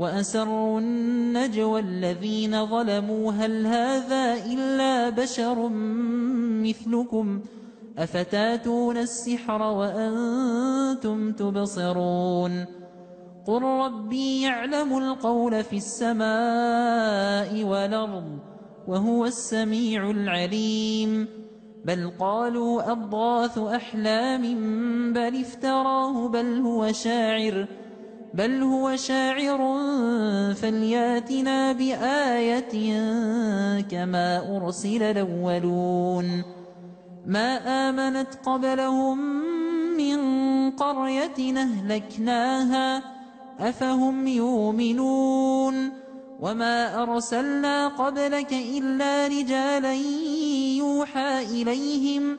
وأسروا النجوى الذين ظلموا هل هذا إلا بشر مثلكم أفتاتون السحر وأنتم تبصرون قل ربي يعلم القول في السماء والأرض وهو السميع العليم بل قالوا أضغاث أحلام بل افتراه بل هو شاعر بل هو شاعر فلياتنا بآية كما أرسل الأولون ما آمنت قبلهم من قرية أهلكناها أفهم يؤمنون وما أرسلنا قبلك إلا رجالا يوحى إليهم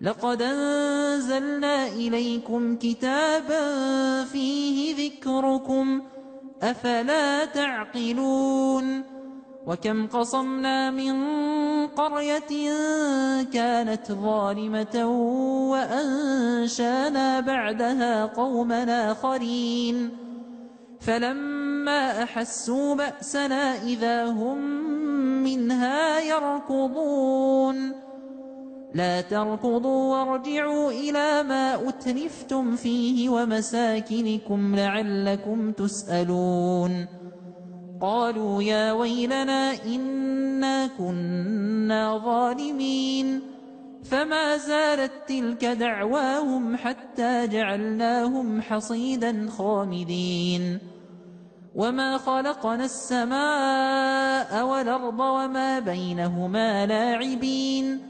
لقد أنزلنا إليكم كتابا فيه ذكركم أفلا تعقلون؟ وكم قصمنا من قرية كانت ظالمة وأنشانا بعدها قوما آخرين. فلما أحسوا بأسنا إذا هم منها يركضون. لا تركضوا وارجعوا إلى ما أترفتم فيه ومساكنكم لعلكم تسألون. قالوا يا ويلنا إنا كنا ظالمين. فما زالت تلك دعواهم حتى جعلناهم حصيدا خامدين. وما خلقنا السماء والأرض وما بينهما لاعبين.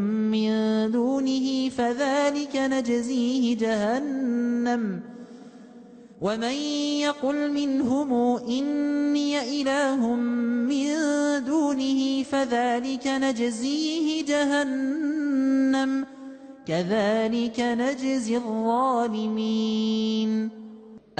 من دونه فذلك نجزيه جهنم. ومن يقل منهم إني إله من دونه فذلك نجزيه جهنم. كذلك نجزي الظالمين.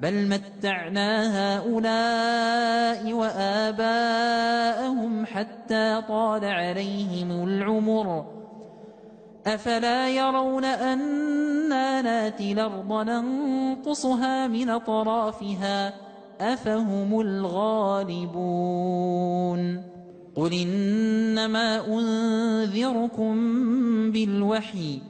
بل متعنا هؤلاء وآباءهم حتى طال عليهم العمر. أفلا يرون أنا ناتي الأرض ننقصها من أطرافها؟ أفهم الغالبون. قل إنما أنذركم بالوحي.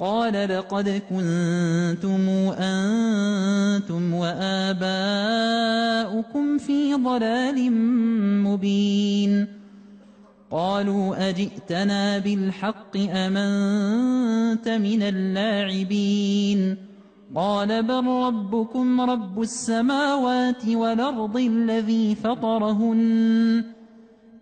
قال لقد كنتم أنتم وآباؤكم في ضلال مبين. قالوا أجئتنا بالحق أمنت من اللاعبين. قال بل ربكم رب السماوات والأرض الذي فطرهن.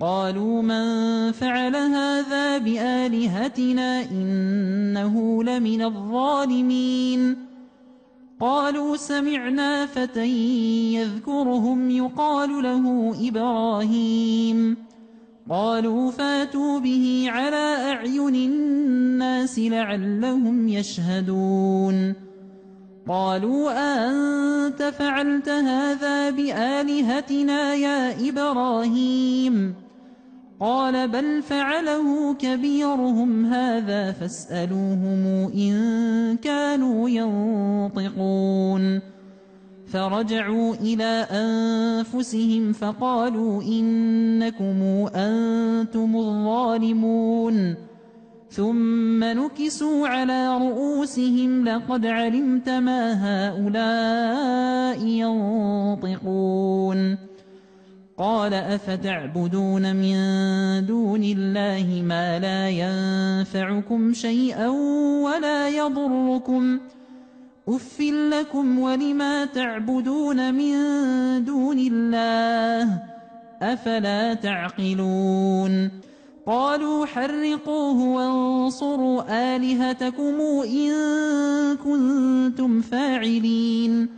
قالوا من فعل هذا بآلهتنا إنه لمن الظالمين. قالوا سمعنا فتى يذكرهم يقال له إبراهيم. قالوا فاتوا به على أعين الناس لعلهم يشهدون. قالوا أنت فعلت هذا بآلهتنا يا إبراهيم؟ قال بل فعله كبيرهم هذا فاسألوهم إن كانوا ينطقون. فرجعوا إلى أنفسهم فقالوا إنكم أنتم الظالمون. ثم نكسوا على رؤوسهم لقد علمت ما هؤلاء ينطقون. قال أفتعبدون من دون الله ما لا ينفعكم شيئا ولا يضركم أف لكم ولما تعبدون من دون الله أفلا تعقلون قالوا حرقوه وانصروا آلهتكم إن كنتم فاعلين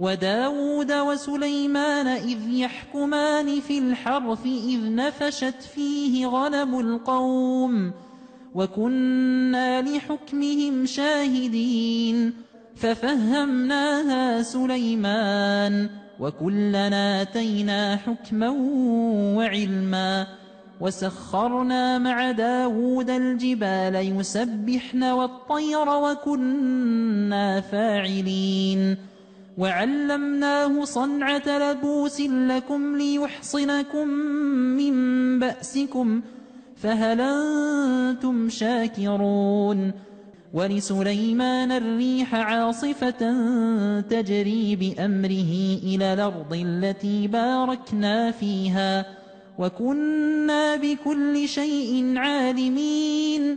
وداود وسليمان إذ يحكمان في الحرث إذ نفشت فيه غنم القوم وكنا لحكمهم شاهدين ففهمناها سليمان وكلنا آتينا حكما وعلما وسخرنا مع داود الجبال يسبحن والطير وكنا فاعلين وعلمناه صنعة لبوس لكم ليحصنكم من بأسكم فهل أنتم شاكرون ولسليمان الريح عاصفة تجري بأمره إلى الأرض التي باركنا فيها وكنا بكل شيء عالمين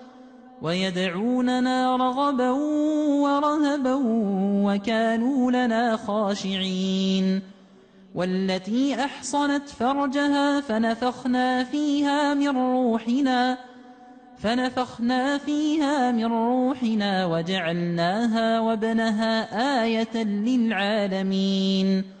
ويدعوننا رغبا ورهبا وكانوا لنا خاشعين. والتي أحصنت فرجها فنفخنا فيها من روحنا فنفخنا فيها من روحنا وجعلناها وابنها آية للعالمين.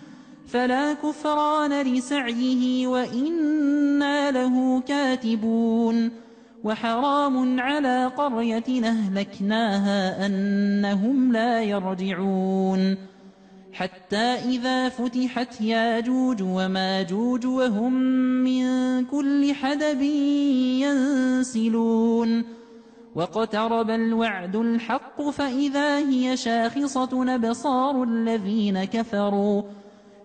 فلا كفران لسعيه وإنا له كاتبون وحرام على قرية أهلكناها أنهم لا يرجعون حتى إذا فتحت ياجوج وماجوج وهم من كل حدب ينسلون واقترب الوعد الحق فإذا هي شاخصة نبصار الذين كفروا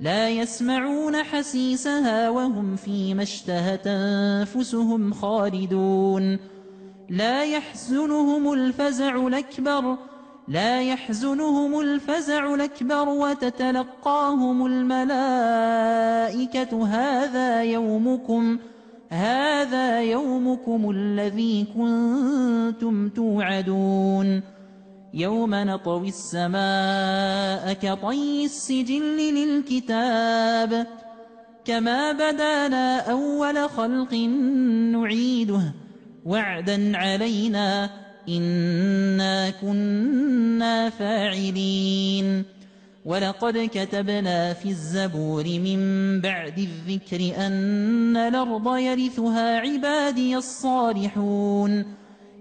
لا يسمعون حسيسها وهم فيما اشتهت أنفسهم خالدون. لا يحزنهم الفزع الأكبر لا يحزنهم الفزع الأكبر وتتلقاهم الملائكة. هذا يومكم هذا يومكم الذي كنتم توعدون. يوم نطوي السماء كطي السجل للكتاب كما بدانا أول خلق نعيده وعدا علينا إنا كنا فاعلين ولقد كتبنا في الزبور من بعد الذكر أن الأرض يرثها عبادي الصالحون